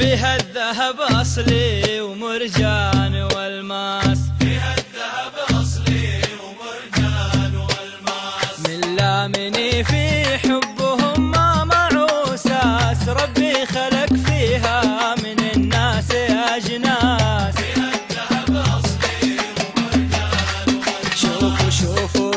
فيها الذهب أصلي ومرجان والماس. فيها الذهب أصلي ومرجان والماس. من لامني في حبهم ما معه ساس ربي خلق فيها من الناس أجناس. فيها الذهب أصلي ومرجان والماس. شوفوا شوفوا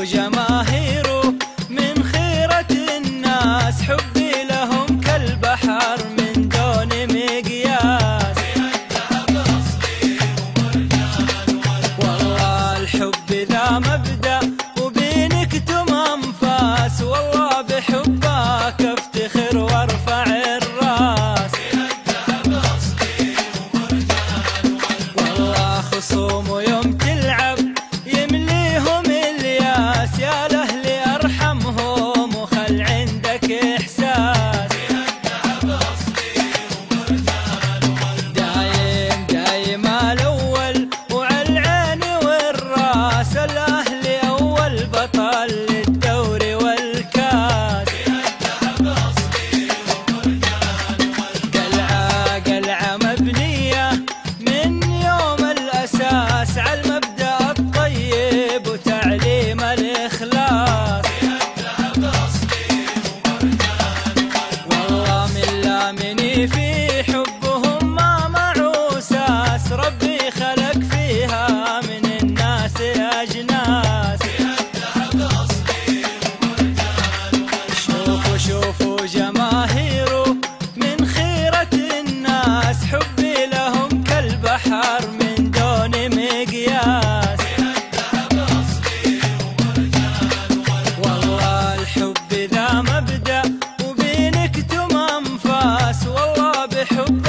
hope